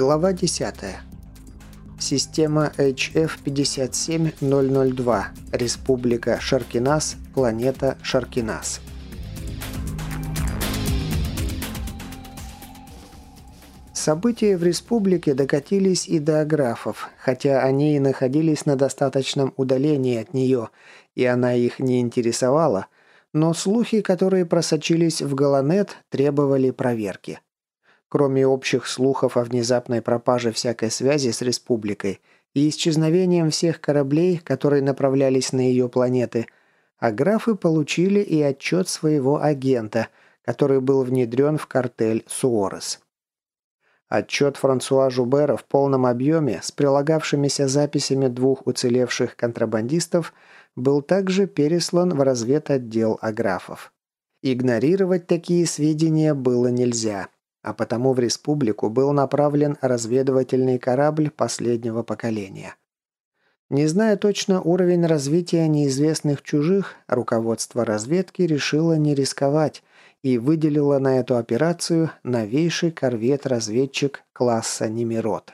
Глава 10. Система HF-57002. Республика Шаркинас. Планета Шаркинас. События в республике докатились и до аграфов, хотя они и находились на достаточном удалении от нее, и она их не интересовала, но слухи, которые просочились в Галанет, требовали проверки. Кроме общих слухов о внезапной пропаже всякой связи с республикой и исчезновением всех кораблей, которые направлялись на ее планеты, аграфы получили и отчет своего агента, который был внедрен в картель Суорес. Отчет Франсуа Жубера в полном объеме с прилагавшимися записями двух уцелевших контрабандистов был также переслан в разведотдел аграфов. Игнорировать такие сведения было нельзя – а потому в республику был направлен разведывательный корабль последнего поколения. Не зная точно уровень развития неизвестных чужих, руководство разведки решило не рисковать и выделило на эту операцию новейший корвет-разведчик класса Немирот.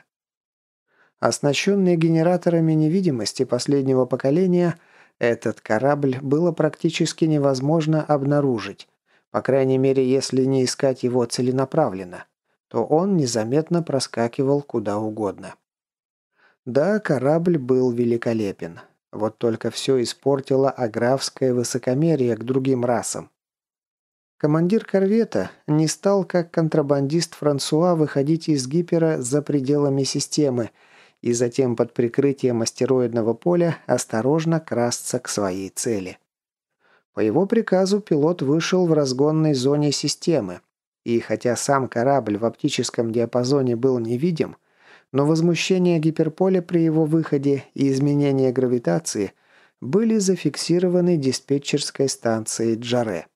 Оснащенный генераторами невидимости последнего поколения, этот корабль было практически невозможно обнаружить, по крайней мере, если не искать его целенаправленно, то он незаметно проскакивал куда угодно. Да, корабль был великолепен. Вот только все испортило аграфское высокомерие к другим расам. Командир корвета не стал, как контрабандист Франсуа, выходить из гипера за пределами системы и затем под прикрытием астероидного поля осторожно красться к своей цели. По его приказу пилот вышел в разгонной зоне системы, и хотя сам корабль в оптическом диапазоне был невидим, но возмущение гиперполя при его выходе и изменение гравитации были зафиксированы диспетчерской станцией Джаре.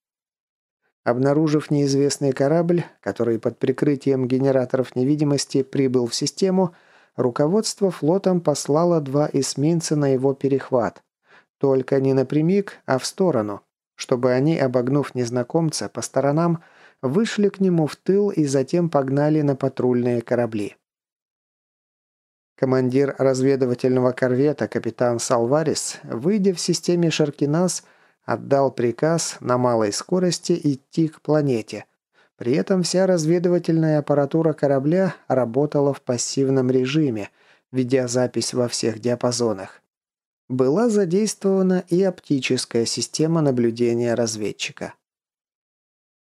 Обнаружив неизвестный корабль, который под прикрытием генераторов невидимости прибыл в систему, руководство флотом послало два эсминца на его перехват. Только не напрямик, а в сторону, чтобы они, обогнув незнакомца по сторонам, вышли к нему в тыл и затем погнали на патрульные корабли. Командир разведывательного корвета капитан Салварис, выйдя в системе Шаркинас, отдал приказ на малой скорости идти к планете. При этом вся разведывательная аппаратура корабля работала в пассивном режиме, ведя запись во всех диапазонах была задействована и оптическая система наблюдения разведчика.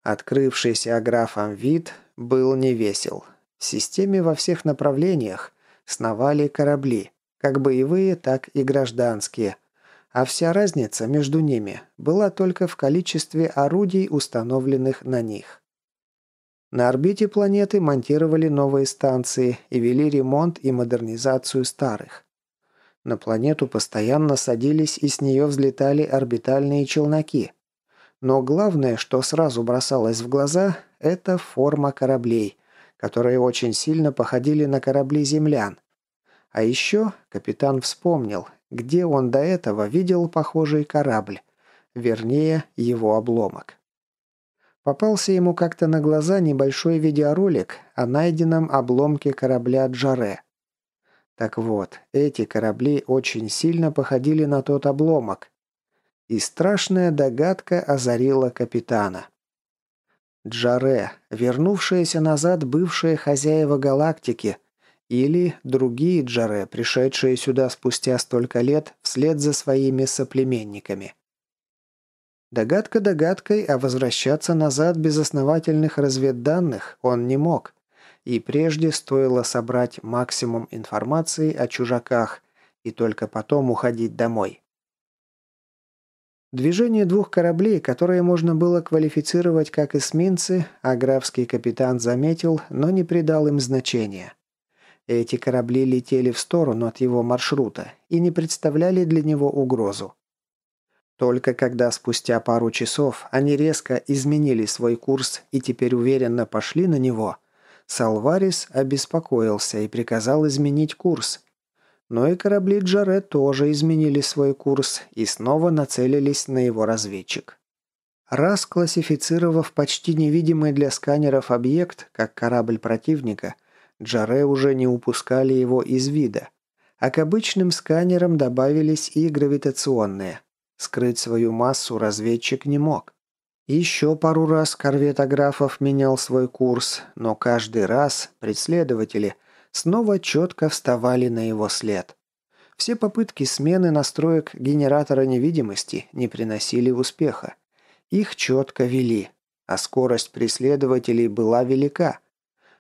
Открывшийся аграфом вид был невесел. В системе во всех направлениях сновали корабли, как боевые, так и гражданские, а вся разница между ними была только в количестве орудий, установленных на них. На орбите планеты монтировали новые станции и вели ремонт и модернизацию старых. На планету постоянно садились и с нее взлетали орбитальные челноки. Но главное, что сразу бросалось в глаза, это форма кораблей, которые очень сильно походили на корабли землян. А еще капитан вспомнил, где он до этого видел похожий корабль, вернее, его обломок. Попался ему как-то на глаза небольшой видеоролик о найденном обломке корабля Джаре. Так вот, эти корабли очень сильно походили на тот обломок. И страшная догадка озарила капитана. Джаре, вернувшаяся назад бывшая хозяева галактики, или другие Джаре, пришедшие сюда спустя столько лет вслед за своими соплеменниками. Догадка догадкой, а возвращаться назад без основательных разведданных он не мог и прежде стоило собрать максимум информации о чужаках и только потом уходить домой. Движение двух кораблей, которые можно было квалифицировать как эсминцы, аграфский капитан заметил, но не придал им значения. Эти корабли летели в сторону от его маршрута и не представляли для него угрозу. Только когда спустя пару часов они резко изменили свой курс и теперь уверенно пошли на него – Салварис обеспокоился и приказал изменить курс. Но и корабли Джаре тоже изменили свой курс и снова нацелились на его разведчик. Раз классифицировав почти невидимый для сканеров объект как корабль противника, Джаре уже не упускали его из вида. А к обычным сканерам добавились и гравитационные. Скрыть свою массу разведчик не мог. Еще пару раз корвет Аграфов менял свой курс, но каждый раз преследователи снова четко вставали на его след. Все попытки смены настроек генератора невидимости не приносили успеха. Их четко вели, а скорость преследователей была велика.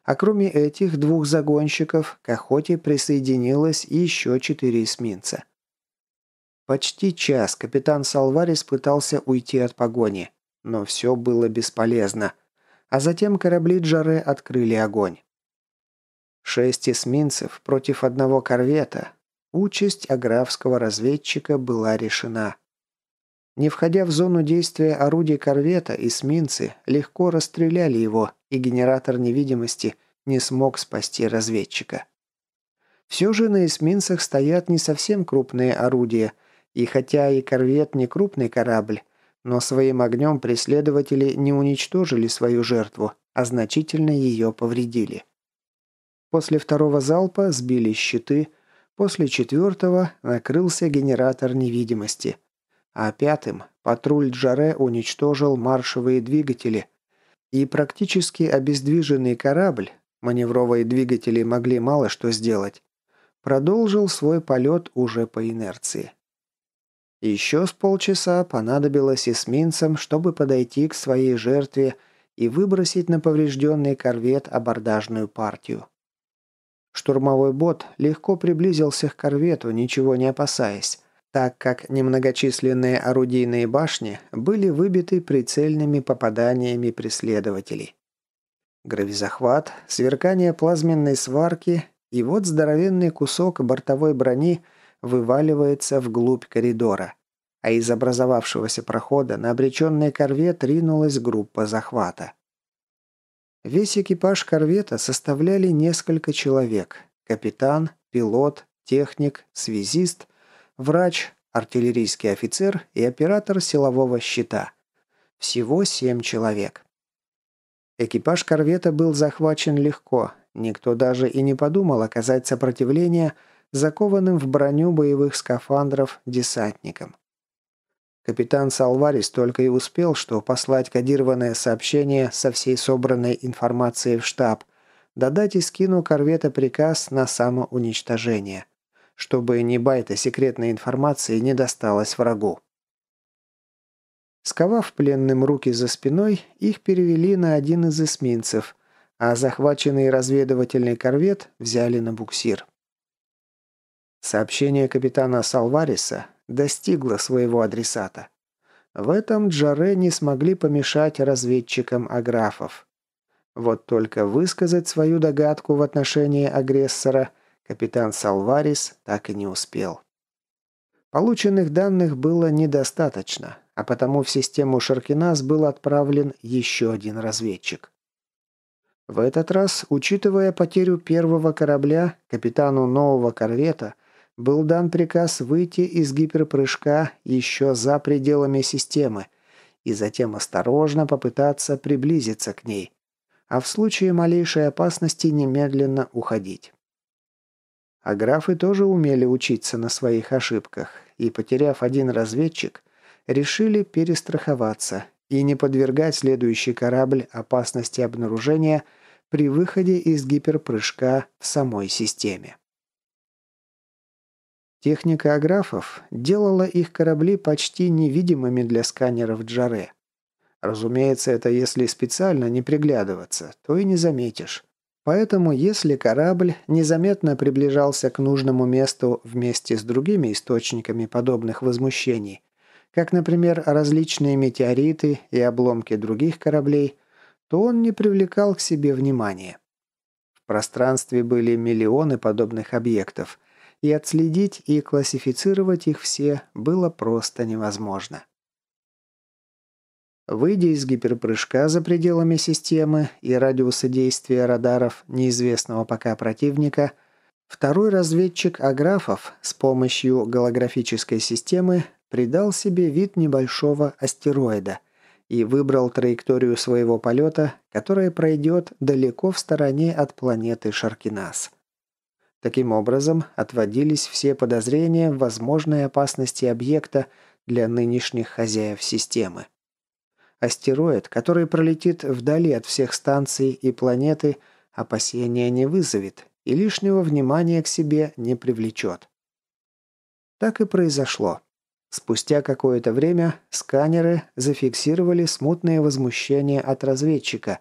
А кроме этих двух загонщиков, к охоте присоединилось еще четыре эсминца. Почти час капитан Салварис пытался уйти от погони, но все было бесполезно. А затем корабли Джаре открыли огонь. Шесть эсминцев против одного корвета. Участь аграфского разведчика была решена. Не входя в зону действия орудий корвета, эсминцы легко расстреляли его, и генератор невидимости не смог спасти разведчика. Все же на эсминцах стоят не совсем крупные орудия, и хотя и корвет не крупный корабль, но своим огнем преследователи не уничтожили свою жертву, а значительно ее повредили. После второго залпа сбили щиты, после четвертого накрылся генератор невидимости – а пятым патруль Джаре уничтожил маршевые двигатели, и практически обездвиженный корабль, маневровые двигатели могли мало что сделать, продолжил свой полет уже по инерции. Еще с полчаса понадобилось эсминцам, чтобы подойти к своей жертве и выбросить на поврежденный корвет абордажную партию. Штурмовой бот легко приблизился к корвету, ничего не опасаясь, так как немногочисленные орудийные башни были выбиты прицельными попаданиями преследователей. Гравизахват, сверкание плазменной сварки и вот здоровенный кусок бортовой брони вываливается вглубь коридора, а из образовавшегося прохода на обреченный корвет ринулась группа захвата. Весь экипаж корвета составляли несколько человек – капитан, пилот, техник, связист – врач, артиллерийский офицер и оператор силового щита. Всего семь человек. Экипаж корвета был захвачен легко, никто даже и не подумал оказать сопротивление закованным в броню боевых скафандров десантникам. Капитан Салварис только и успел, что послать кодированное сообщение со всей собранной информацией в штаб, додать и скину корвета приказ на самоуничтожение – чтобы ни байта секретной информации не досталось врагу. Сковав пленным руки за спиной, их перевели на один из эсминцев, а захваченный разведывательный корвет взяли на буксир. Сообщение капитана Салвариса достигло своего адресата. В этом Джаре не смогли помешать разведчикам аграфов. Вот только высказать свою догадку в отношении агрессора – капитан Салварис так и не успел. Полученных данных было недостаточно, а потому в систему Шаркинас был отправлен еще один разведчик. В этот раз, учитывая потерю первого корабля, капитану нового корвета был дан приказ выйти из гиперпрыжка еще за пределами системы и затем осторожно попытаться приблизиться к ней, а в случае малейшей опасности немедленно уходить. А графы тоже умели учиться на своих ошибках, и, потеряв один разведчик, решили перестраховаться и не подвергать следующий корабль опасности обнаружения при выходе из гиперпрыжка в самой системе. Техника аграфов делала их корабли почти невидимыми для сканеров Джаре. Разумеется, это если специально не приглядываться, то и не заметишь. Поэтому, если корабль незаметно приближался к нужному месту вместе с другими источниками подобных возмущений, как, например, различные метеориты и обломки других кораблей, то он не привлекал к себе внимания. В пространстве были миллионы подобных объектов, и отследить и классифицировать их все было просто невозможно. Выйдя из гиперпрыжка за пределами системы и радиуса действия радаров неизвестного пока противника, второй разведчик Аграфов с помощью голографической системы придал себе вид небольшого астероида и выбрал траекторию своего полета, которая пройдет далеко в стороне от планеты Шаркинас. Таким образом, отводились все подозрения в возможной опасности объекта для нынешних хозяев системы. Астероид, который пролетит вдали от всех станций и планеты, опасения не вызовет и лишнего внимания к себе не привлечет. Так и произошло. Спустя какое-то время сканеры зафиксировали смутное возмущение от разведчика,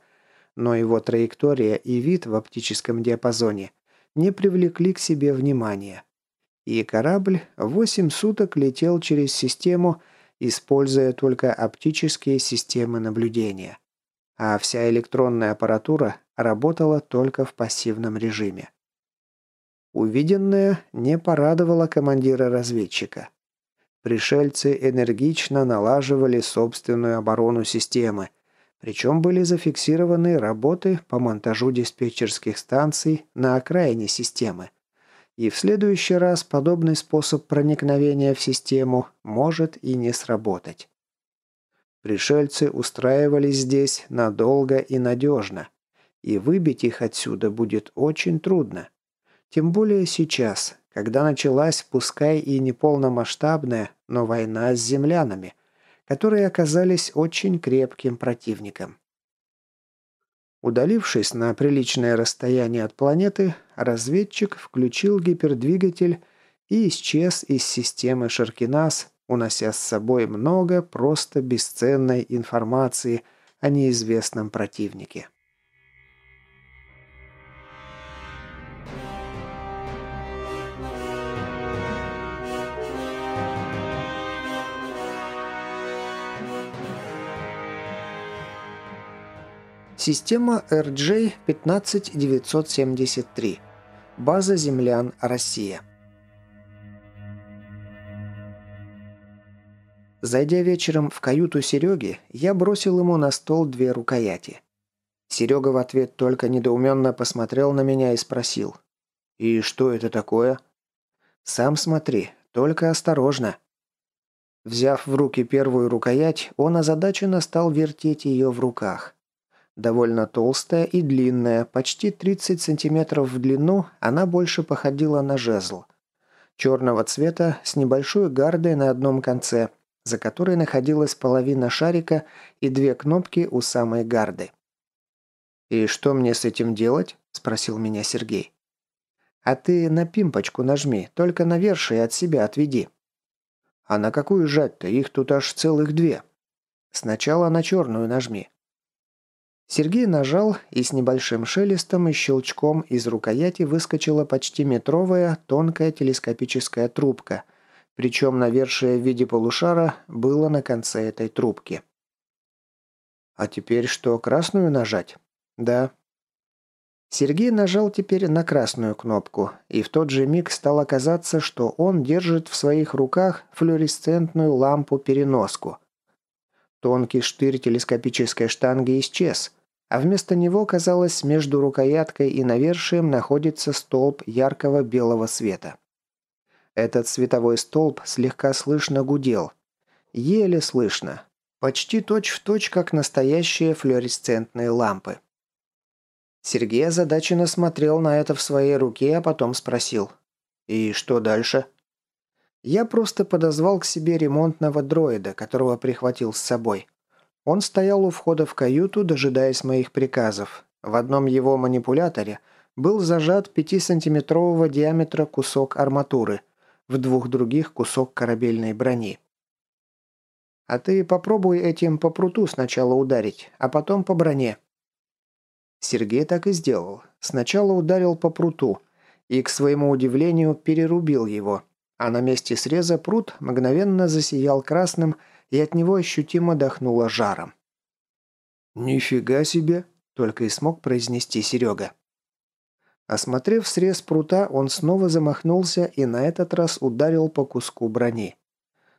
но его траектория и вид в оптическом диапазоне не привлекли к себе внимания. И корабль восемь суток летел через систему, используя только оптические системы наблюдения. А вся электронная аппаратура работала только в пассивном режиме. Увиденное не порадовало командира разведчика. Пришельцы энергично налаживали собственную оборону системы, причем были зафиксированы работы по монтажу диспетчерских станций на окраине системы. И в следующий раз подобный способ проникновения в систему может и не сработать. Пришельцы устраивались здесь надолго и надежно, и выбить их отсюда будет очень трудно. Тем более сейчас, когда началась, пускай и не полномасштабная, но война с землянами, которые оказались очень крепким противником. Удалившись на приличное расстояние от планеты, разведчик включил гипердвигатель и исчез из системы Шаркинас, унося с собой много просто бесценной информации о неизвестном противнике. Система RJ-15973. База землян Россия. Зайдя вечером в каюту Сереги, я бросил ему на стол две рукояти. Серега в ответ только недоуменно посмотрел на меня и спросил. «И что это такое?» «Сам смотри, только осторожно». Взяв в руки первую рукоять, он озадаченно стал вертеть ее в руках. Довольно толстая и длинная, почти 30 сантиметров в длину, она больше походила на жезл. Черного цвета, с небольшой гардой на одном конце, за которой находилась половина шарика и две кнопки у самой гарды. «И что мне с этим делать?» – спросил меня Сергей. «А ты на пимпочку нажми, только навершие от себя отведи». «А на какую жать-то? Их тут аж целых две». «Сначала на черную нажми. Сергей нажал, и с небольшим шелестом и щелчком из рукояти выскочила почти метровая тонкая телескопическая трубка, причем навершие в виде полушара было на конце этой трубки. «А теперь что, красную нажать?» «Да». Сергей нажал теперь на красную кнопку, и в тот же миг стало казаться, что он держит в своих руках флуоресцентную лампу-переноску. Тонкий штырь телескопической штанги исчез – а вместо него, казалось, между рукояткой и навершием находится столб яркого белого света. Этот световой столб слегка слышно гудел. Еле слышно. Почти точь-в-точь, точь, как настоящие флуоресцентные лампы. Сергей озадаченно смотрел на это в своей руке, а потом спросил. «И что дальше?» Я просто подозвал к себе ремонтного дроида, которого прихватил с собой. Он стоял у входа в каюту, дожидаясь моих приказов. В одном его манипуляторе был зажат 5-сантиметрового диаметра кусок арматуры, в двух других кусок корабельной брони. «А ты попробуй этим по пруту сначала ударить, а потом по броне». Сергей так и сделал. Сначала ударил по пруту и, к своему удивлению, перерубил его, а на месте среза прут мгновенно засиял красным – и от него ощутимо дохнуло жаром. «Нифига себе!» – только и смог произнести Серега. Осмотрев срез прута, он снова замахнулся и на этот раз ударил по куску брони.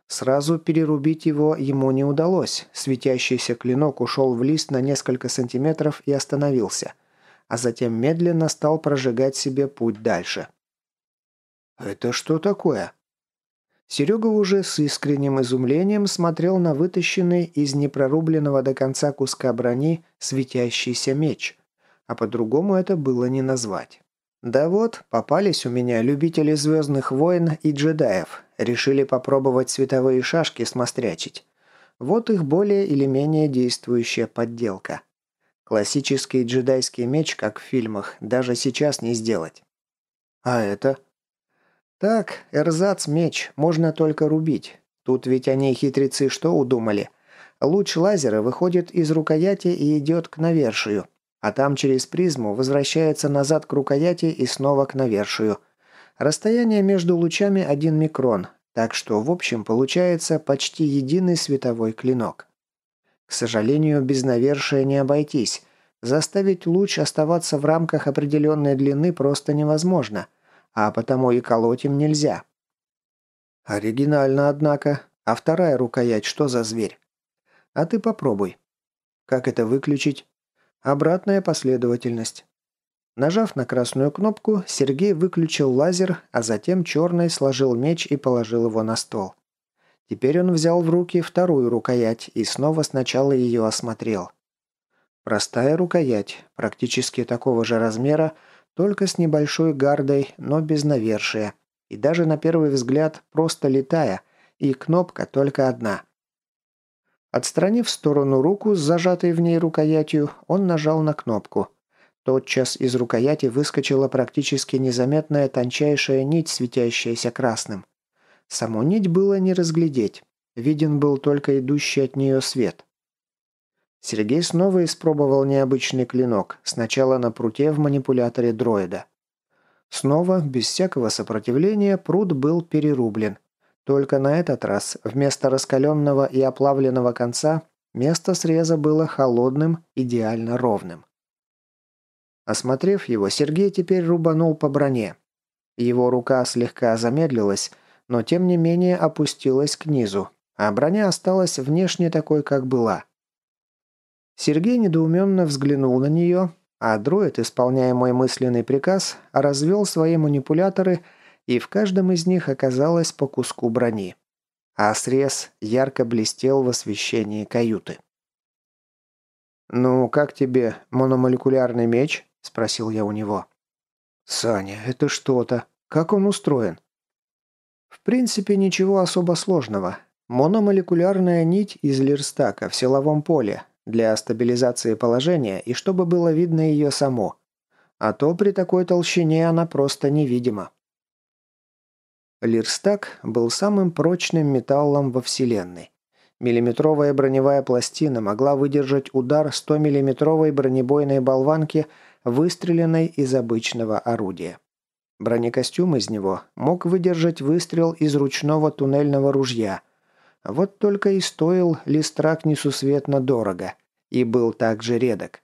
Сразу перерубить его ему не удалось. Светящийся клинок ушел в лист на несколько сантиметров и остановился, а затем медленно стал прожигать себе путь дальше. «Это что такое?» Серега уже с искренним изумлением смотрел на вытащенный из непрорубленного до конца куска брони светящийся меч. А по-другому это было не назвать. Да вот, попались у меня любители «Звездных войн» и джедаев. Решили попробовать световые шашки смострячить. Вот их более или менее действующая подделка. Классический джедайский меч, как в фильмах, даже сейчас не сделать. А это? Так, эрзац-меч, можно только рубить. Тут ведь они, хитрецы, что удумали? Луч лазера выходит из рукояти и идет к навершию, а там через призму возвращается назад к рукояти и снова к навершию. Расстояние между лучами 1 микрон, так что в общем получается почти единый световой клинок. К сожалению, без навершия не обойтись. Заставить луч оставаться в рамках определенной длины просто невозможно – а потому и колоть им нельзя. Оригинально, однако. А вторая рукоять что за зверь? А ты попробуй. Как это выключить? Обратная последовательность. Нажав на красную кнопку, Сергей выключил лазер, а затем черный сложил меч и положил его на стол. Теперь он взял в руки вторую рукоять и снова сначала ее осмотрел. Простая рукоять, практически такого же размера, только с небольшой гардой, но без навершия. И даже на первый взгляд просто летая, и кнопка только одна. Отстранив в сторону руку с зажатой в ней рукоятью, он нажал на кнопку. Тотчас из рукояти выскочила практически незаметная тончайшая нить, светящаяся красным. Саму нить было не разглядеть. Виден был только идущий от нее свет. Сергей снова испробовал необычный клинок, сначала на пруте в манипуляторе дроида. Снова, без всякого сопротивления, прут был перерублен. Только на этот раз вместо раскаленного и оплавленного конца место среза было холодным, идеально ровным. Осмотрев его, Сергей теперь рубанул по броне. Его рука слегка замедлилась, но тем не менее опустилась к низу, а броня осталась внешне такой, как была – Сергей недоуменно взглянул на нее, а дроид, исполняя мой мысленный приказ, развел свои манипуляторы, и в каждом из них оказалось по куску брони. А срез ярко блестел в освещении каюты. «Ну, как тебе мономолекулярный меч?» – спросил я у него. «Саня, это что-то. Как он устроен?» «В принципе, ничего особо сложного. Мономолекулярная нить из лирстака в силовом поле, для стабилизации положения и чтобы было видно ее само. А то при такой толщине она просто невидима. Лирстак был самым прочным металлом во Вселенной. Миллиметровая броневая пластина могла выдержать удар 100-миллиметровой бронебойной болванки, выстреленной из обычного орудия. Бронекостюм из него мог выдержать выстрел из ручного туннельного ружья – вот только и стоил листрак несусветно дорого и был также редок.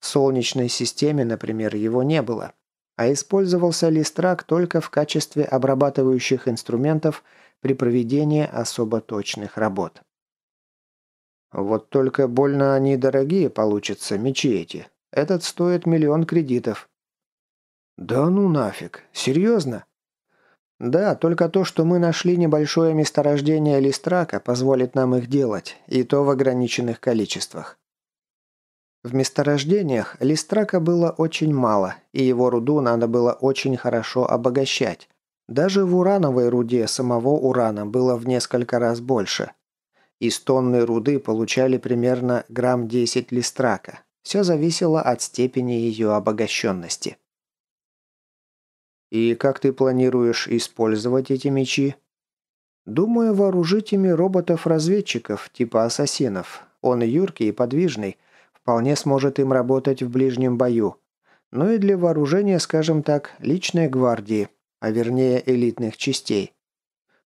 В Солнечной системе, например, его не было, а использовался листрак только в качестве обрабатывающих инструментов при проведении особо точных работ. Вот только больно они дорогие получатся, мечи эти. Этот стоит миллион кредитов. Да ну нафиг, серьезно? «Да, только то, что мы нашли небольшое месторождение листрака, позволит нам их делать, и то в ограниченных количествах». В месторождениях листрака было очень мало, и его руду надо было очень хорошо обогащать. Даже в урановой руде самого урана было в несколько раз больше. Из тонны руды получали примерно грамм 10 листрака. Все зависело от степени ее обогащенности. «И как ты планируешь использовать эти мечи?» «Думаю, вооружить ими роботов-разведчиков, типа ассасинов. Он юркий и подвижный, вполне сможет им работать в ближнем бою. Ну и для вооружения, скажем так, личной гвардии, а вернее элитных частей.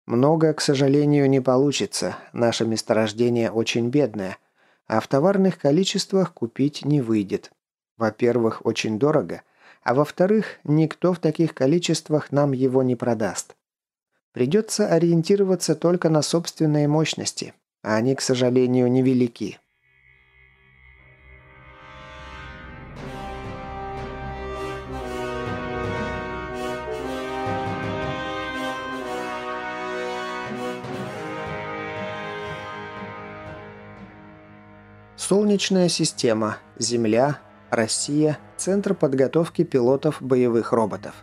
Много, к сожалению, не получится, наше месторождение очень бедное, а в товарных количествах купить не выйдет. Во-первых, очень дорого – а во-вторых, никто в таких количествах нам его не продаст. Придется ориентироваться только на собственные мощности, а они, к сожалению, невелики. Солнечная система, Земля, Россия – Центр подготовки пилотов боевых роботов.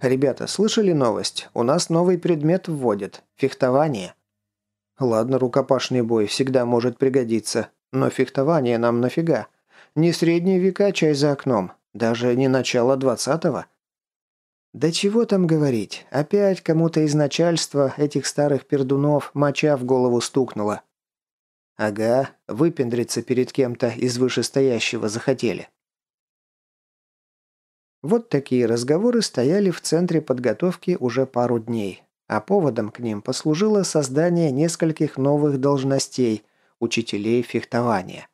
«Ребята, слышали новость? У нас новый предмет вводят. Фехтование». «Ладно, рукопашный бой всегда может пригодиться. Но фехтование нам нафига? Не средние века, чай за окном. Даже не начало двадцатого». Да чего там говорить, опять кому-то из начальства этих старых пердунов моча в голову стукнула. Ага, выпендриться перед кем-то из вышестоящего захотели. Вот такие разговоры стояли в центре подготовки уже пару дней, а поводом к ним послужило создание нескольких новых должностей – учителей фехтования.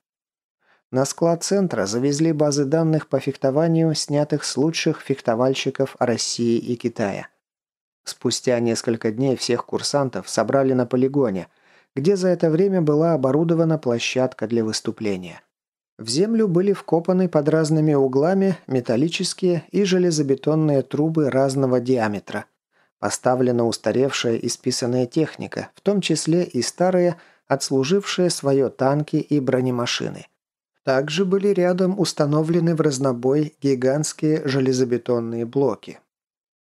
На склад центра завезли базы данных по фехтованию, снятых с лучших фехтовальщиков России и Китая. Спустя несколько дней всех курсантов собрали на полигоне, где за это время была оборудована площадка для выступления. В землю были вкопаны под разными углами металлические и железобетонные трубы разного диаметра. Поставлена устаревшая и списанная техника, в том числе и старые, отслужившие свое танки и бронемашины. Также были рядом установлены в разнобой гигантские железобетонные блоки.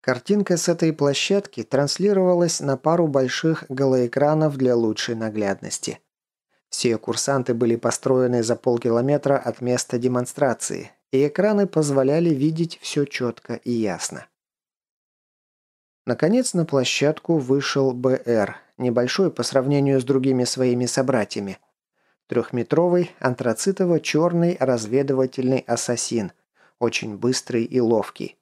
Картинка с этой площадки транслировалась на пару больших голоэкранов для лучшей наглядности. Все курсанты были построены за полкилометра от места демонстрации, и экраны позволяли видеть все четко и ясно. Наконец на площадку вышел БР, небольшой по сравнению с другими своими собратьями – Трехметровый, антрацитово-черный разведывательный ассасин. Очень быстрый и ловкий.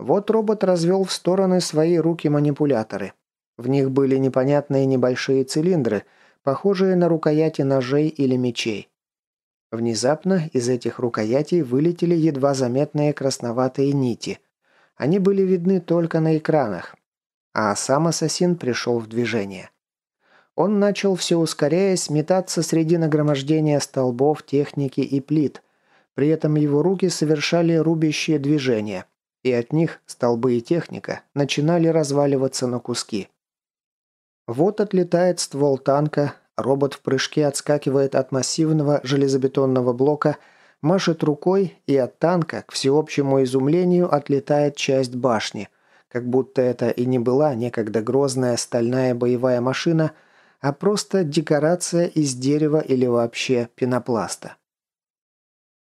Вот робот развел в стороны свои руки-манипуляторы. В них были непонятные небольшие цилиндры, похожие на рукояти ножей или мечей. Внезапно из этих рукоятей вылетели едва заметные красноватые нити. Они были видны только на экранах. А сам ассасин пришел в движение. Он начал, все ускоряясь, метаться среди нагромождения столбов, техники и плит. При этом его руки совершали рубящие движения, и от них столбы и техника начинали разваливаться на куски. Вот отлетает ствол танка, робот в прыжке отскакивает от массивного железобетонного блока, машет рукой, и от танка, к всеобщему изумлению, отлетает часть башни, как будто это и не была некогда грозная стальная боевая машина – а просто декорация из дерева или вообще пенопласта.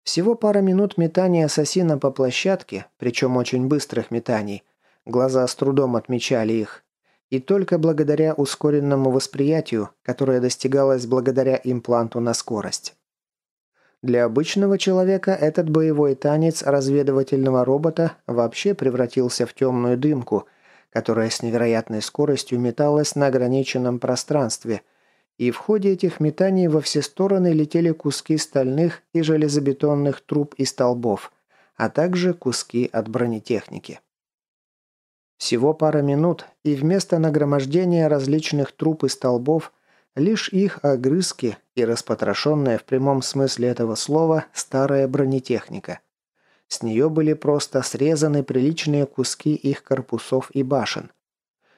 Всего пара минут метания ассасина по площадке, причем очень быстрых метаний, глаза с трудом отмечали их, и только благодаря ускоренному восприятию, которое достигалось благодаря импланту на скорость. Для обычного человека этот боевой танец разведывательного робота вообще превратился в темную дымку – которая с невероятной скоростью металась на ограниченном пространстве, и в ходе этих метаний во все стороны летели куски стальных и железобетонных труб и столбов, а также куски от бронетехники. Всего пара минут, и вместо нагромождения различных труб и столбов лишь их огрызки и распотрошенная в прямом смысле этого слова старая бронетехника. С нее были просто срезаны приличные куски их корпусов и башен.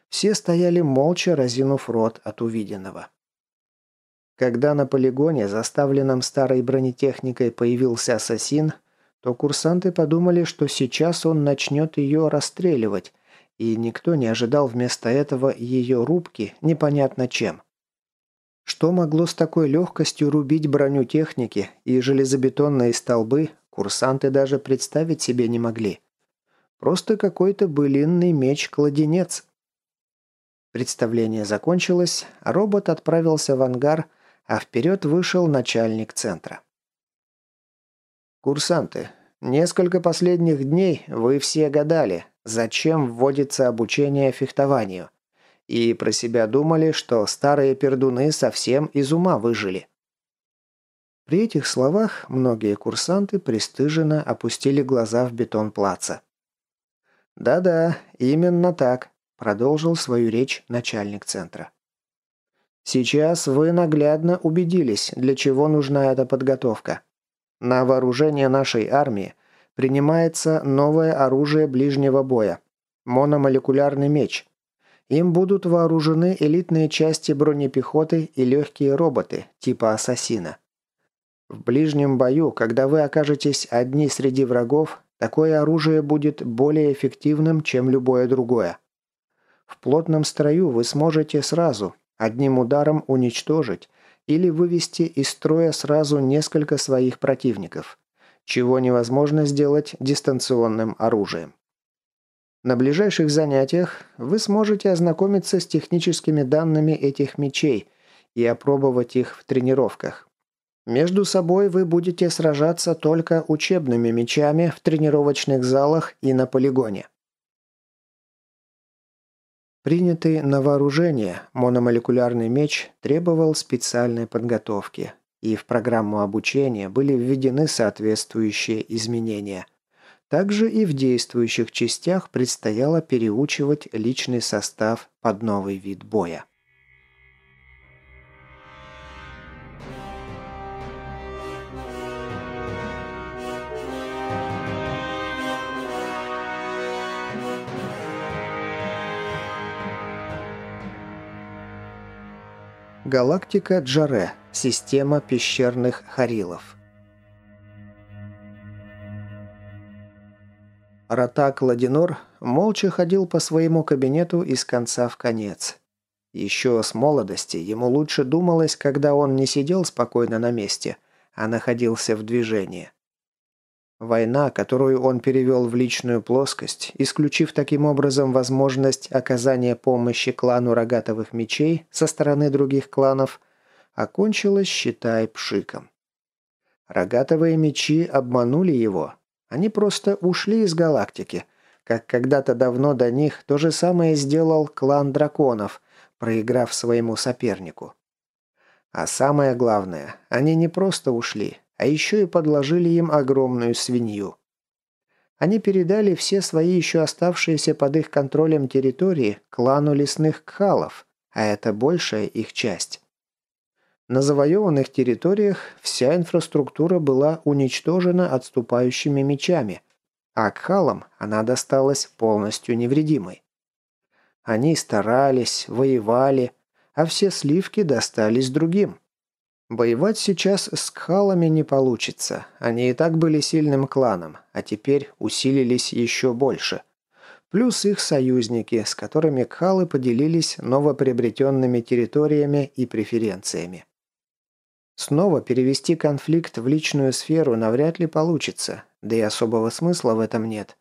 Все стояли молча, разинув рот от увиденного. Когда на полигоне, заставленном старой бронетехникой, появился ассасин, то курсанты подумали, что сейчас он начнет ее расстреливать, и никто не ожидал вместо этого ее рубки непонятно чем. Что могло с такой легкостью рубить броню техники и железобетонные столбы, Курсанты даже представить себе не могли. Просто какой-то былинный меч-кладенец. Представление закончилось, робот отправился в ангар, а вперед вышел начальник центра. «Курсанты, несколько последних дней вы все гадали, зачем вводится обучение фехтованию, и про себя думали, что старые пердуны совсем из ума выжили. При этих словах многие курсанты пристыженно опустили глаза в бетон плаца. «Да-да, именно так», – продолжил свою речь начальник центра. «Сейчас вы наглядно убедились, для чего нужна эта подготовка. На вооружение нашей армии принимается новое оружие ближнего боя – мономолекулярный меч. Им будут вооружены элитные части бронепехоты и легкие роботы, типа «Ассасина». В ближнем бою, когда вы окажетесь одни среди врагов, такое оружие будет более эффективным, чем любое другое. В плотном строю вы сможете сразу, одним ударом уничтожить или вывести из строя сразу несколько своих противников, чего невозможно сделать дистанционным оружием. На ближайших занятиях вы сможете ознакомиться с техническими данными этих мечей и опробовать их в тренировках. Между собой вы будете сражаться только учебными мечами в тренировочных залах и на полигоне. Принятый на вооружение мономолекулярный меч требовал специальной подготовки, и в программу обучения были введены соответствующие изменения. Также и в действующих частях предстояло переучивать личный состав под новый вид боя. Галактика Джаре. Система пещерных харилов. Ратак Ладинор молча ходил по своему кабинету из конца в конец. Еще с молодости ему лучше думалось, когда он не сидел спокойно на месте, а находился в движении. Война, которую он перевел в личную плоскость, исключив таким образом возможность оказания помощи клану рогатовых мечей со стороны других кланов, окончилась, считай, пшиком. Рогатовые мечи обманули его. Они просто ушли из галактики, как когда-то давно до них то же самое сделал клан драконов, проиграв своему сопернику. А самое главное, они не просто ушли, а еще и подложили им огромную свинью. Они передали все свои еще оставшиеся под их контролем территории клану лесных кхалов, а это большая их часть. На завоеванных территориях вся инфраструктура была уничтожена отступающими мечами, а кхалам она досталась полностью невредимой. Они старались, воевали, а все сливки достались другим – Воевать сейчас с кхалами не получится. Они и так были сильным кланом, а теперь усилились еще больше. Плюс их союзники, с которыми кхалы поделились новоприобретенными территориями и преференциями. Снова перевести конфликт в личную сферу навряд ли получится, да и особого смысла в этом нет.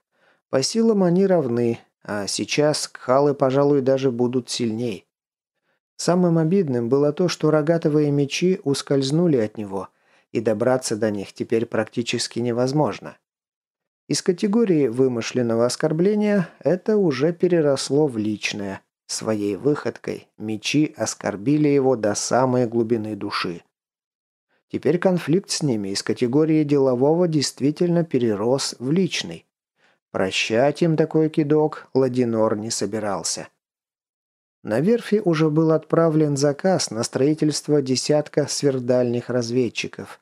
По силам они равны, а сейчас кхалы, пожалуй, даже будут сильней. Самым обидным было то, что рогатовые мечи ускользнули от него, и добраться до них теперь практически невозможно. Из категории вымышленного оскорбления это уже переросло в личное. Своей выходкой мечи оскорбили его до самой глубины души. Теперь конфликт с ними из категории делового действительно перерос в личный. Прощать им такой кидок Ладинор не собирался. На верфи уже был отправлен заказ на строительство десятка сверхдальних разведчиков.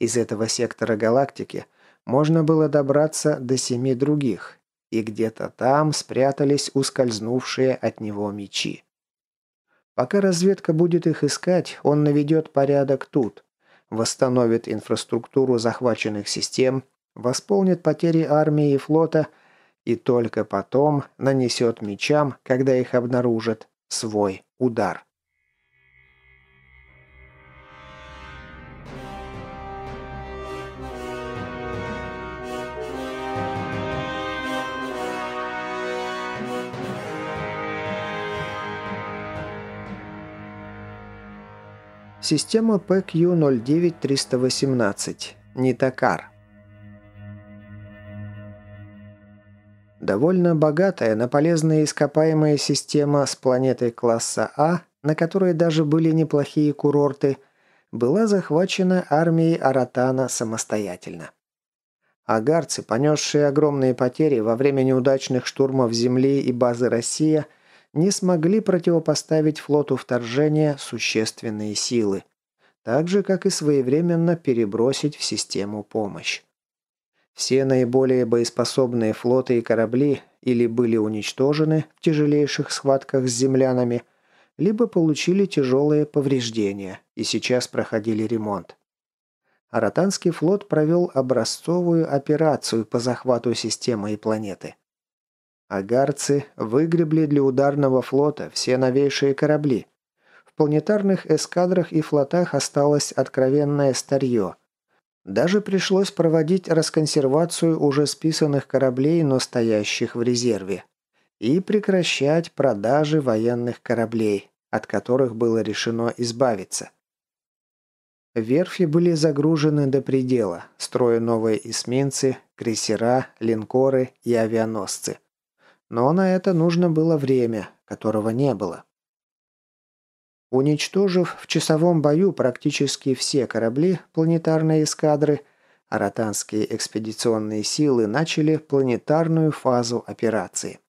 Из этого сектора галактики можно было добраться до семи других, и где-то там спрятались ускользнувшие от него мечи. Пока разведка будет их искать, он наведет порядок тут, восстановит инфраструктуру захваченных систем, восполнит потери армии и флота и только потом нанесет мечам, когда их обнаружат, свой удар. Система PQ-09318. Нитакар. Довольно богатая на полезные ископаемые система с планетой класса А, на которой даже были неплохие курорты, была захвачена армией Аратана самостоятельно. Агарцы, понесшие огромные потери во время неудачных штурмов Земли и базы «Россия», не смогли противопоставить флоту вторжения существенные силы, так же, как и своевременно перебросить в систему помощь. Все наиболее боеспособные флоты и корабли или были уничтожены в тяжелейших схватках с землянами, либо получили тяжелые повреждения и сейчас проходили ремонт. Аратанский флот провел образцовую операцию по захвату системы и планеты. Агарцы выгребли для ударного флота все новейшие корабли. В планетарных эскадрах и флотах осталось откровенное старье. Даже пришлось проводить расконсервацию уже списанных кораблей, но стоящих в резерве. И прекращать продажи военных кораблей, от которых было решено избавиться. Верфи были загружены до предела, строя новые эсминцы, крейсера, линкоры и авианосцы. Но на это нужно было время, которого не было. Уничтожив в часовом бою практически все корабли планетарной эскадры, аратанские экспедиционные силы начали планетарную фазу операции.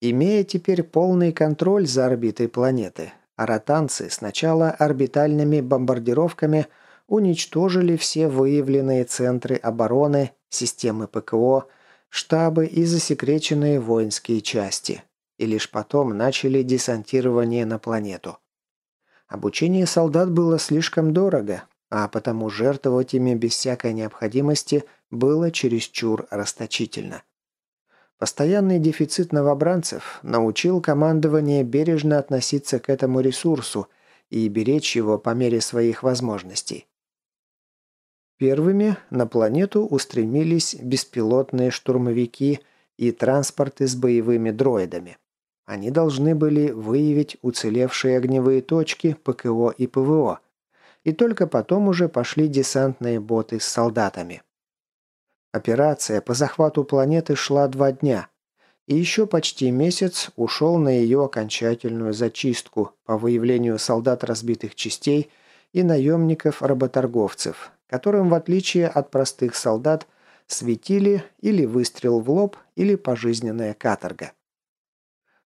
Имея теперь полный контроль за орбитой планеты, аратанцы сначала орбитальными бомбардировками уничтожили все выявленные центры обороны, системы ПКО, штабы и засекреченные воинские части, и лишь потом начали десантирование на планету. Обучение солдат было слишком дорого, а потому жертвовать ими без всякой необходимости было чересчур расточительно. Постоянный дефицит новобранцев научил командование бережно относиться к этому ресурсу и беречь его по мере своих возможностей. Первыми на планету устремились беспилотные штурмовики и транспорты с боевыми дроидами. Они должны были выявить уцелевшие огневые точки ПКО и ПВО, и только потом уже пошли десантные боты с солдатами. Операция по захвату планеты шла два дня, и еще почти месяц ушел на ее окончательную зачистку по выявлению солдат разбитых частей и наемников-работорговцев, которым, в отличие от простых солдат, светили или выстрел в лоб, или пожизненная каторга.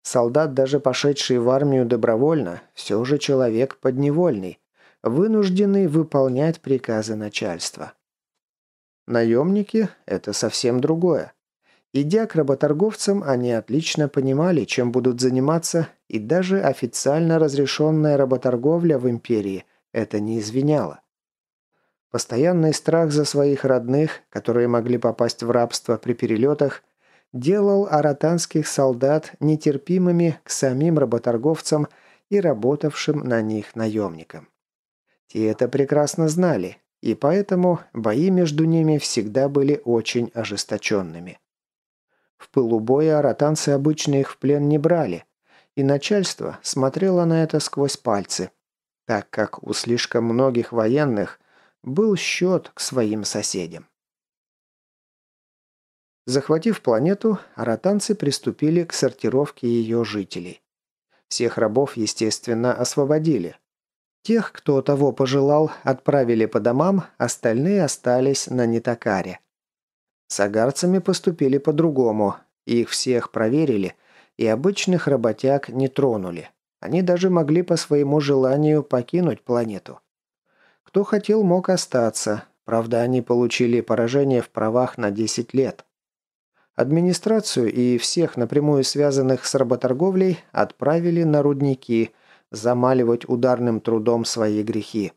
Солдат, даже пошедший в армию добровольно, все же человек подневольный, вынужденный выполнять приказы начальства. Наемники – это совсем другое. Идя к работорговцам, они отлично понимали, чем будут заниматься, и даже официально разрешенная работорговля в империи это не извиняло. Постоянный страх за своих родных, которые могли попасть в рабство при перелетах, делал аратанских солдат нетерпимыми к самим работорговцам и работавшим на них наемникам. Те это прекрасно знали, и поэтому бои между ними всегда были очень ожесточенными. В пылу боя аратанцы обычно их в плен не брали, и начальство смотрело на это сквозь пальцы, так как у слишком многих военных был счет к своим соседям. Захватив планету, аратанцы приступили к сортировке ее жителей. Всех рабов, естественно, освободили. Тех, кто того пожелал, отправили по домам, остальные остались на Нитакаре. С агарцами поступили по-другому. Их всех проверили, и обычных работяг не тронули. Они даже могли по своему желанию покинуть планету. Кто хотел, мог остаться. Правда, они получили поражение в правах на 10 лет. Администрацию и всех напрямую связанных с работорговлей отправили на рудники, замаливать ударным трудом свои грехи.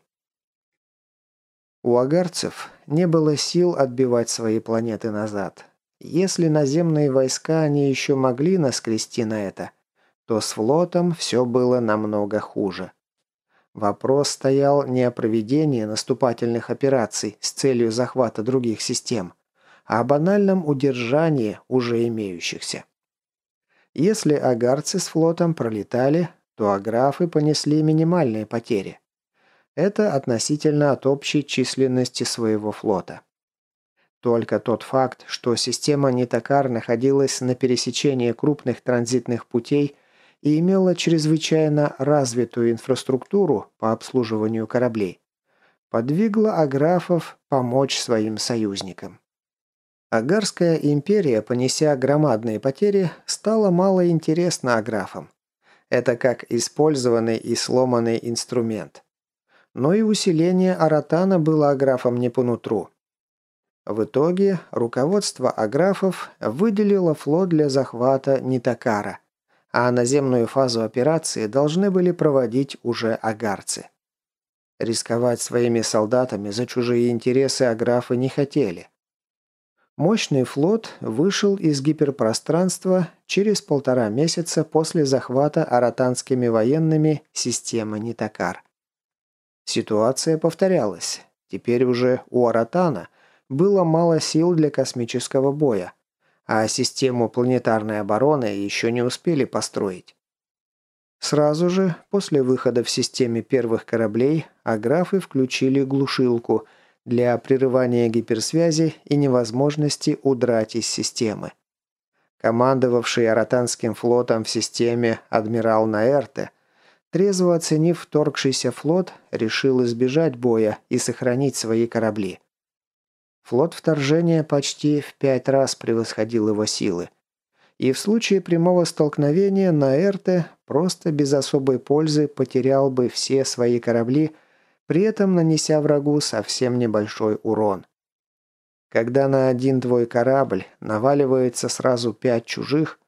У агарцев не было сил отбивать свои планеты назад. Если наземные войска они еще могли наскрести на это, то с флотом все было намного хуже. Вопрос стоял не о проведении наступательных операций с целью захвата других систем, а о банальном удержании уже имеющихся. Если агарцы с флотом пролетали, то аграфы понесли минимальные потери. Это относительно от общей численности своего флота. Только тот факт, что система Нитакар находилась на пересечении крупных транзитных путей и имела чрезвычайно развитую инфраструктуру по обслуживанию кораблей, подвигло аграфов помочь своим союзникам. Агарская империя, понеся громадные потери, стала мало интересна аграфам. Это как использованный и сломанный инструмент. Но и усиление Аратана было аграфом не по нутру. В итоге руководство аграфов выделило флот для захвата Нитакара, а наземную фазу операции должны были проводить уже агарцы. Рисковать своими солдатами за чужие интересы аграфы не хотели. Мощный флот вышел из гиперпространства через полтора месяца после захвата аратанскими военными системы Нитакар. Ситуация повторялась. Теперь уже у Аратана было мало сил для космического боя, а систему планетарной обороны еще не успели построить. Сразу же, после выхода в системе первых кораблей, аграфы включили глушилку для прерывания гиперсвязи и невозможности удрать из системы. Командовавший Аратанским флотом в системе адмирал Наэрте, трезво оценив вторгшийся флот, решил избежать боя и сохранить свои корабли. Флот вторжения почти в пять раз превосходил его силы и в случае прямого столкновения на Эрте просто без особой пользы потерял бы все свои корабли, при этом нанеся врагу совсем небольшой урон. Когда на один твой корабль наваливается сразу пять чужих,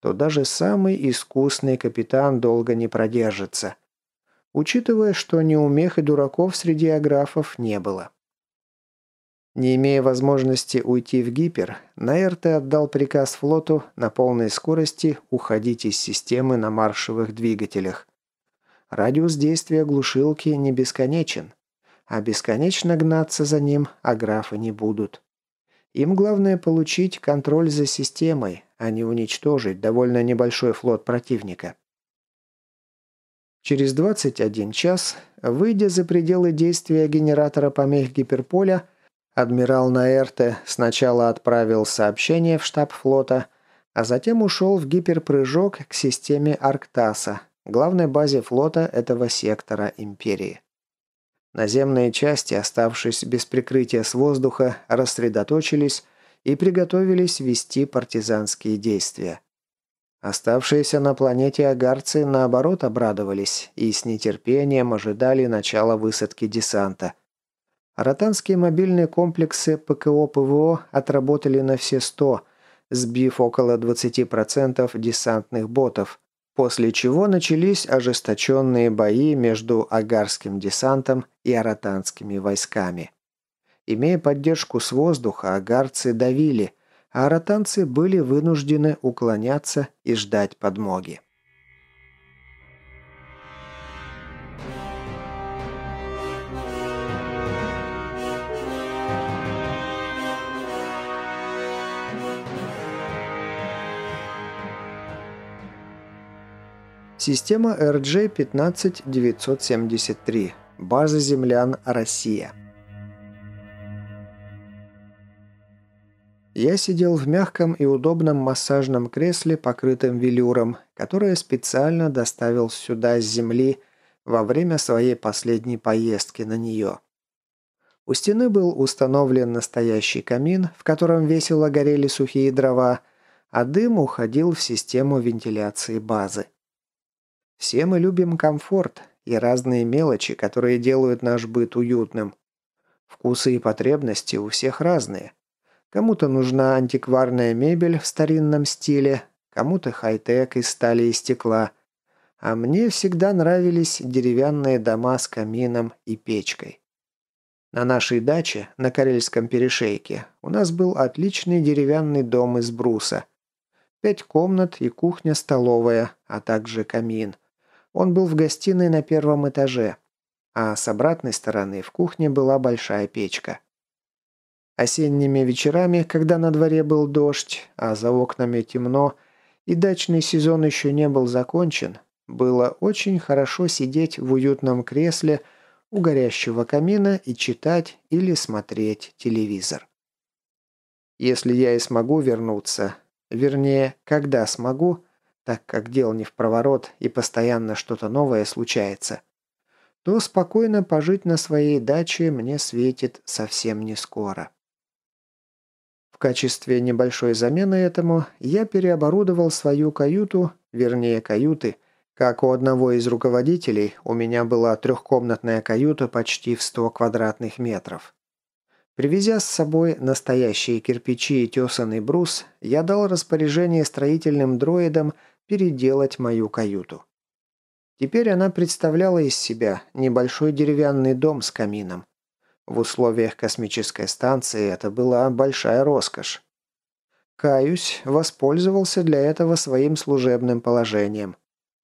то даже самый искусный капитан долго не продержится. Учитывая, что неумех и дураков среди аграфов не было. Не имея возможности уйти в гипер, Наэрте отдал приказ флоту на полной скорости уходить из системы на маршевых двигателях. Радиус действия глушилки не бесконечен, а бесконечно гнаться за ним аграфы не будут. Им главное получить контроль за системой, а не уничтожить довольно небольшой флот противника. Через 21 час, выйдя за пределы действия генератора помех гиперполя, Адмирал Наэрте сначала отправил сообщение в штаб флота, а затем ушел в гиперпрыжок к системе Арктаса, главной базе флота этого сектора Империи. Наземные части, оставшись без прикрытия с воздуха, рассредоточились и приготовились вести партизанские действия. Оставшиеся на планете агарцы, наоборот, обрадовались и с нетерпением ожидали начала высадки десанта. Ротанские мобильные комплексы ПКО-ПВО отработали на все 100, сбив около 20% десантных ботов, после чего начались ожесточенные бои между агарским десантом и аратанскими войсками. Имея поддержку с воздуха, агарцы давили, а аратанцы были вынуждены уклоняться и ждать подмоги. Система RJ-15973. База землян «Россия». Я сидел в мягком и удобном массажном кресле, покрытом велюром, которое специально доставил сюда с Земли во время своей последней поездки на нее. У стены был установлен настоящий камин, в котором весело горели сухие дрова, а дым уходил в систему вентиляции базы. Все мы любим комфорт и разные мелочи, которые делают наш быт уютным. Вкусы и потребности у всех разные. Кому-то нужна антикварная мебель в старинном стиле, кому-то хай-тек из стали и стекла. А мне всегда нравились деревянные дома с камином и печкой. На нашей даче, на Карельском перешейке, у нас был отличный деревянный дом из бруса. Пять комнат и кухня-столовая, а также камин. Он был в гостиной на первом этаже, а с обратной стороны в кухне была большая печка. Осенними вечерами, когда на дворе был дождь, а за окнами темно, и дачный сезон еще не был закончен, было очень хорошо сидеть в уютном кресле у горящего камина и читать или смотреть телевизор. Если я и смогу вернуться, вернее, когда смогу, так как дел не в проворот и постоянно что-то новое случается, то спокойно пожить на своей даче мне светит совсем не скоро. В качестве небольшой замены этому я переоборудовал свою каюту, вернее каюты, как у одного из руководителей у меня была трехкомнатная каюта почти в 100 квадратных метров. Привезя с собой настоящие кирпичи и тесанный брус, я дал распоряжение строительным дроидам переделать мою каюту. Теперь она представляла из себя небольшой деревянный дом с камином. В условиях космической станции это была большая роскошь. Каюсь, воспользовался для этого своим служебным положением.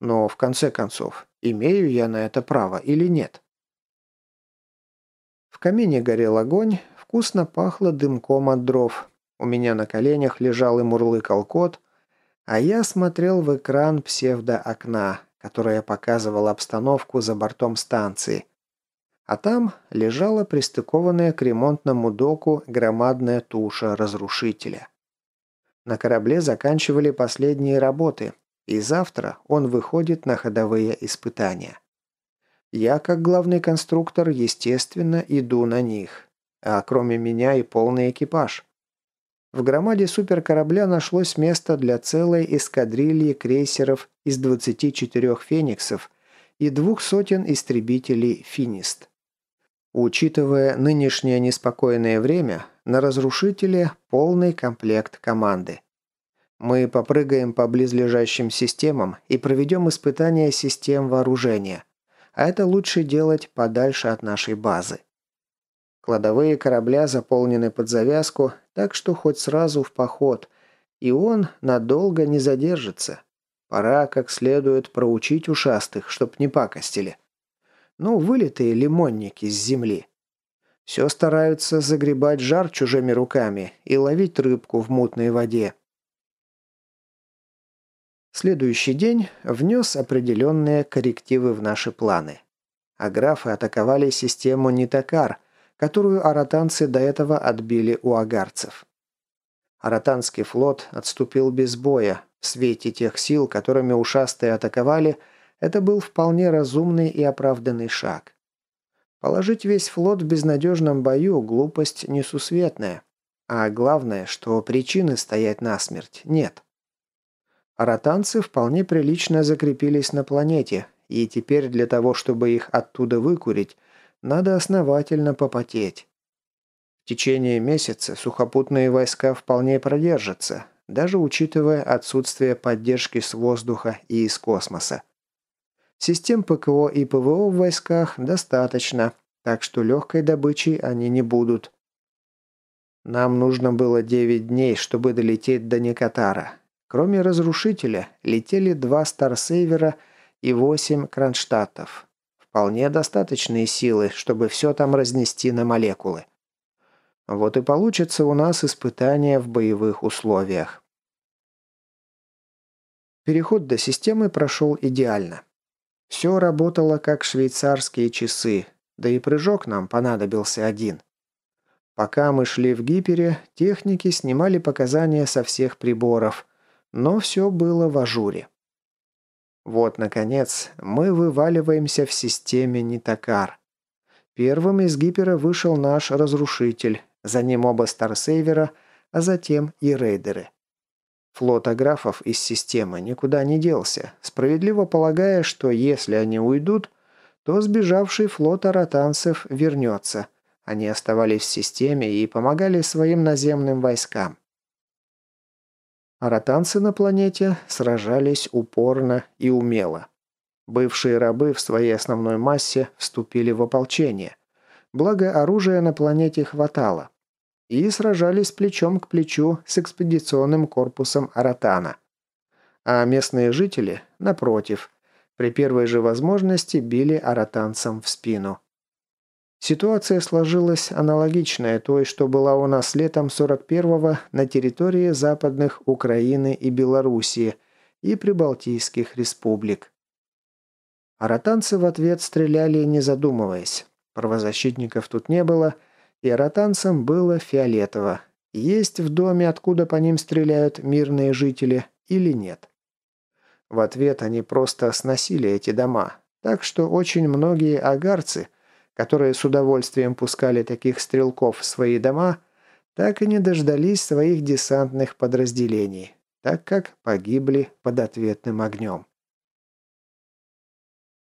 Но, в конце концов, имею я на это право или нет? В камине горел огонь, вкусно пахло дымком от дров. У меня на коленях лежал и мурлыкал кот, а я смотрел в экран псевдоокна, которое показывало обстановку за бортом станции. А там лежала пристыкованная к ремонтному доку громадная туша разрушителя. На корабле заканчивали последние работы, и завтра он выходит на ходовые испытания. Я, как главный конструктор, естественно, иду на них. А кроме меня и полный экипаж. В громаде суперкорабля нашлось место для целой эскадрильи крейсеров из 24 «Фениксов» и двух сотен истребителей «Финист». Учитывая нынешнее неспокойное время, на разрушителе полный комплект команды. Мы попрыгаем по близлежащим системам и проведем испытания систем вооружения. А это лучше делать подальше от нашей базы. Кладовые корабля заполнены под завязку, так что хоть сразу в поход, и он надолго не задержится. Пора как следует проучить ушастых, чтоб не пакостили. Ну, вылитые лимонники с земли. Все стараются загребать жар чужими руками и ловить рыбку в мутной воде. Следующий день внес определенные коррективы в наши планы. Аграфы атаковали систему Нитакар, которую аратанцы до этого отбили у агарцев. Аратанский флот отступил без боя. В свете тех сил, которыми ушастые атаковали, это был вполне разумный и оправданный шаг. Положить весь флот в безнадежном бою – глупость несусветная. А главное, что причины стоять насмерть нет. Аратанцы вполне прилично закрепились на планете, и теперь для того, чтобы их оттуда выкурить, надо основательно попотеть. В течение месяца сухопутные войска вполне продержатся, даже учитывая отсутствие поддержки с воздуха и из космоса. Систем ПКО и ПВО в войсках достаточно, так что легкой добычей они не будут. Нам нужно было 9 дней, чтобы долететь до Никатара. Кроме разрушителя, летели два Старсейвера и восемь Кронштадтов. Вполне достаточные силы, чтобы все там разнести на молекулы. Вот и получится у нас испытание в боевых условиях. Переход до системы прошел идеально. Все работало как швейцарские часы, да и прыжок нам понадобился один. Пока мы шли в гипере, техники снимали показания со всех приборов – но все было в ажуре. Вот, наконец, мы вываливаемся в системе Нитакар. Первым из гипера вышел наш разрушитель, за ним оба Старсейвера, а затем и рейдеры. Флот аграфов из системы никуда не делся, справедливо полагая, что если они уйдут, то сбежавший флот аратанцев вернется. Они оставались в системе и помогали своим наземным войскам. Аратанцы на планете сражались упорно и умело. Бывшие рабы в своей основной массе вступили в ополчение. Благо оружия на планете хватало. И сражались плечом к плечу с экспедиционным корпусом Аратана. А местные жители, напротив, при первой же возможности били аратанцам в спину. Ситуация сложилась аналогичная той, что была у нас летом 41-го на территории западных Украины и Белоруссии и прибалтийских республик. Аратанцы в ответ стреляли, не задумываясь. Правозащитников тут не было, и аратанцам было фиолетово. Есть в доме, откуда по ним стреляют мирные жители, или нет. В ответ они просто сносили эти дома, так что очень многие агарцы – которые с удовольствием пускали таких стрелков в свои дома, так и не дождались своих десантных подразделений, так как погибли под ответным огнем.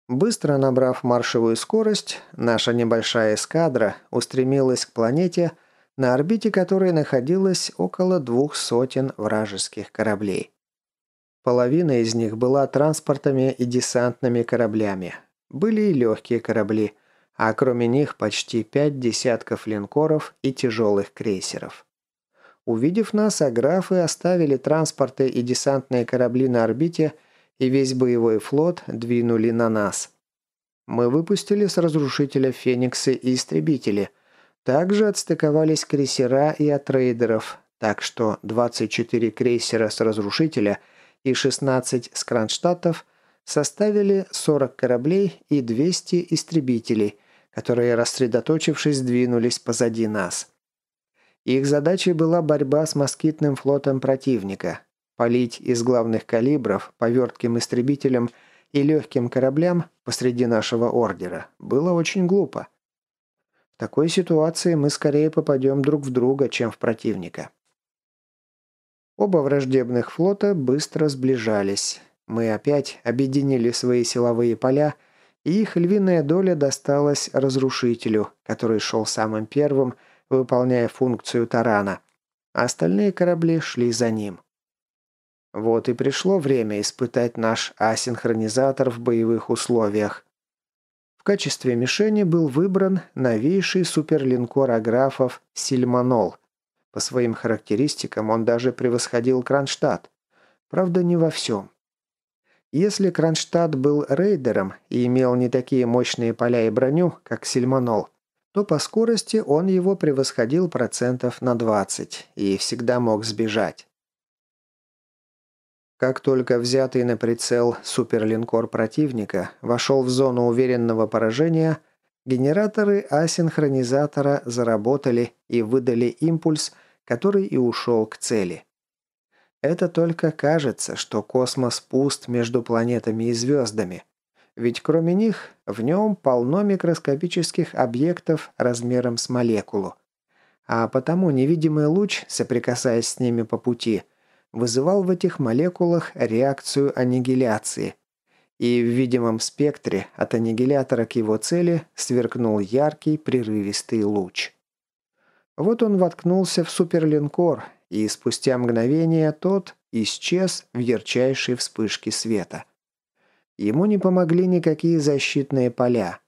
Быстро набрав маршевую скорость, наша небольшая эскадра устремилась к планете, на орбите которой находилось около двух сотен вражеских кораблей. Половина из них была транспортами и десантными кораблями. Были и легкие корабли, а кроме них почти пять десятков линкоров и тяжелых крейсеров. Увидев нас, аграфы оставили транспорты и десантные корабли на орбите, и весь боевой флот двинули на нас. Мы выпустили с разрушителя «Фениксы» и истребители. Также отстыковались крейсера и от рейдеров, так что 24 крейсера с разрушителя и 16 с кронштадтов составили 40 кораблей и 200 истребителей, которые, рассредоточившись, двинулись позади нас. Их задачей была борьба с москитным флотом противника. Полить из главных калибров по вертким истребителям и легким кораблям посреди нашего ордера было очень глупо. В такой ситуации мы скорее попадем друг в друга, чем в противника. Оба враждебных флота быстро сближались. Мы опять объединили свои силовые поля, и их львиная доля досталась разрушителю, который шел самым первым, выполняя функцию тарана. А остальные корабли шли за ним. Вот и пришло время испытать наш асинхронизатор в боевых условиях. В качестве мишени был выбран новейший суперлинкор аграфов «Сильманол». По своим характеристикам он даже превосходил Кронштадт. Правда, не во всем. Если Кронштадт был рейдером и имел не такие мощные поля и броню, как Сильманол, то по скорости он его превосходил процентов на 20 и всегда мог сбежать. Как только взятый на прицел суперлинкор противника вошел в зону уверенного поражения, генераторы асинхронизатора заработали и выдали импульс, который и ушел к цели. Это только кажется, что космос пуст между планетами и звездами, ведь кроме них в нем полно микроскопических объектов размером с молекулу. А потому невидимый луч, соприкасаясь с ними по пути, вызывал в этих молекулах реакцию аннигиляции. И в видимом спектре от аннигилятора к его цели сверкнул яркий прерывистый луч. Вот он воткнулся в суперлинкор, и спустя мгновение тот исчез в ярчайшей вспышке света. Ему не помогли никакие защитные поля.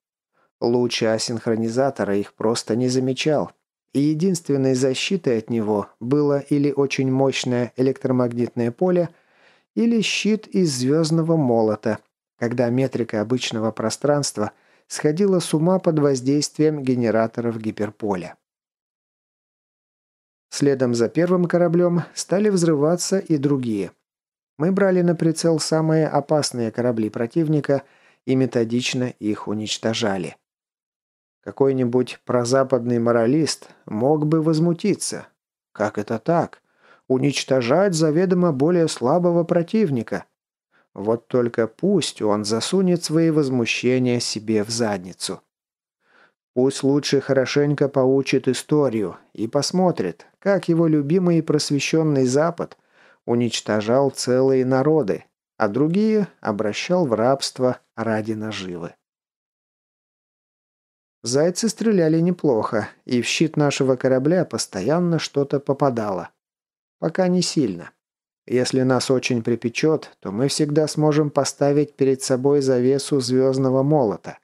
Луч асинхронизатора их просто не замечал, и единственной защитой от него было или очень мощное электромагнитное поле, или щит из звездного молота, когда метрика обычного пространства сходила с ума под воздействием генераторов гиперполя. Следом за первым кораблем стали взрываться и другие – мы брали на прицел самые опасные корабли противника и методично их уничтожали. Какой-нибудь прозападный моралист мог бы возмутиться. Как это так? Уничтожать заведомо более слабого противника. Вот только пусть он засунет свои возмущения себе в задницу. Пусть лучше хорошенько поучит историю и посмотрит, как его любимый и просвещенный Запад – уничтожал целые народы, а другие обращал в рабство ради наживы. Зайцы стреляли неплохо, и в щит нашего корабля постоянно что-то попадало. Пока не сильно. Если нас очень припечет, то мы всегда сможем поставить перед собой завесу звездного молота.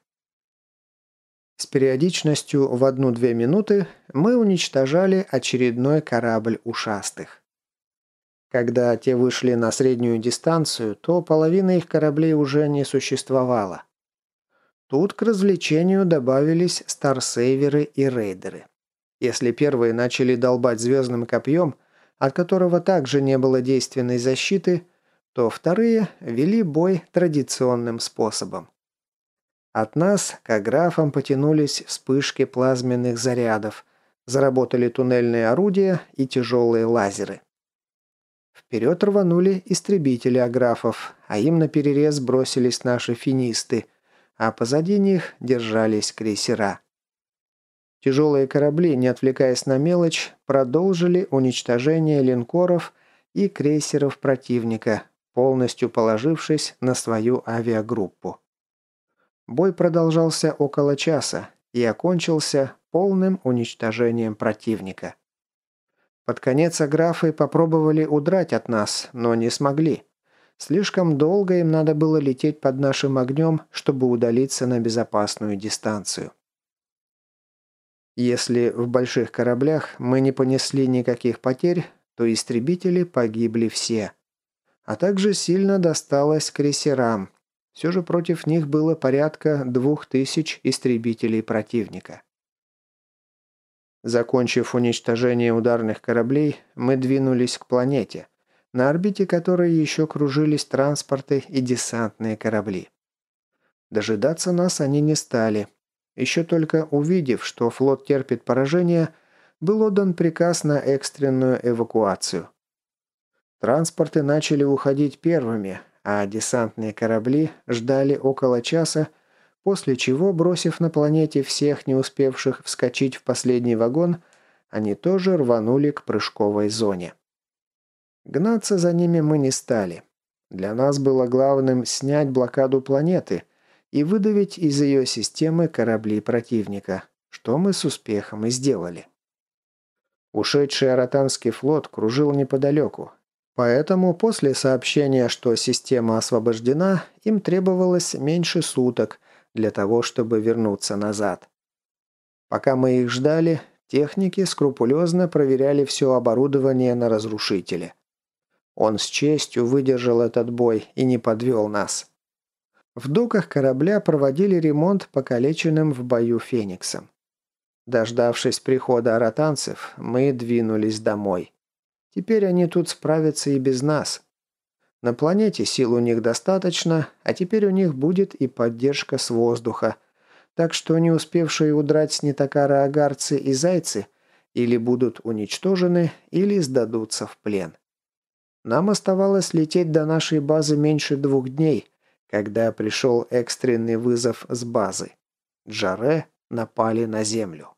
С периодичностью в одну-две минуты мы уничтожали очередной корабль ушастых. Когда те вышли на среднюю дистанцию, то половина их кораблей уже не существовало. Тут к развлечению добавились старсейверы и рейдеры. Если первые начали долбать звездным копьем, от которого также не было действенной защиты, то вторые вели бой традиционным способом. От нас к аграфам потянулись вспышки плазменных зарядов, заработали туннельные орудия и тяжелые лазеры. Вперед рванули истребители аграфов, а им на перерез бросились наши финисты, а позади них держались крейсера. Тяжелые корабли, не отвлекаясь на мелочь, продолжили уничтожение линкоров и крейсеров противника, полностью положившись на свою авиагруппу. Бой продолжался около часа и окончился полным уничтожением противника. Под конец аграфы попробовали удрать от нас, но не смогли. Слишком долго им надо было лететь под нашим огнем, чтобы удалиться на безопасную дистанцию. Если в больших кораблях мы не понесли никаких потерь, то истребители погибли все. А также сильно досталось крейсерам. Все же против них было порядка двух тысяч истребителей противника. Закончив уничтожение ударных кораблей, мы двинулись к планете, на орбите которой еще кружились транспорты и десантные корабли. Дожидаться нас они не стали. Еще только увидев, что флот терпит поражение, был отдан приказ на экстренную эвакуацию. Транспорты начали уходить первыми, а десантные корабли ждали около часа, после чего, бросив на планете всех не успевших вскочить в последний вагон, они тоже рванули к прыжковой зоне. Гнаться за ними мы не стали. Для нас было главным снять блокаду планеты и выдавить из ее системы корабли противника, что мы с успехом и сделали. Ушедший аратанский флот кружил неподалеку, Поэтому после сообщения, что система освобождена, им требовалось меньше суток, для того, чтобы вернуться назад. Пока мы их ждали, техники скрупулезно проверяли все оборудование на разрушителе. Он с честью выдержал этот бой и не подвел нас. В доках корабля проводили ремонт покалеченным в бою фениксом. Дождавшись прихода аратанцев, мы двинулись домой. Теперь они тут справятся и без нас. На планете сил у них достаточно, а теперь у них будет и поддержка с воздуха. Так что не успевшие удрать с Нитакара агарцы и зайцы или будут уничтожены, или сдадутся в плен. Нам оставалось лететь до нашей базы меньше двух дней, когда пришел экстренный вызов с базы. Джаре напали на Землю.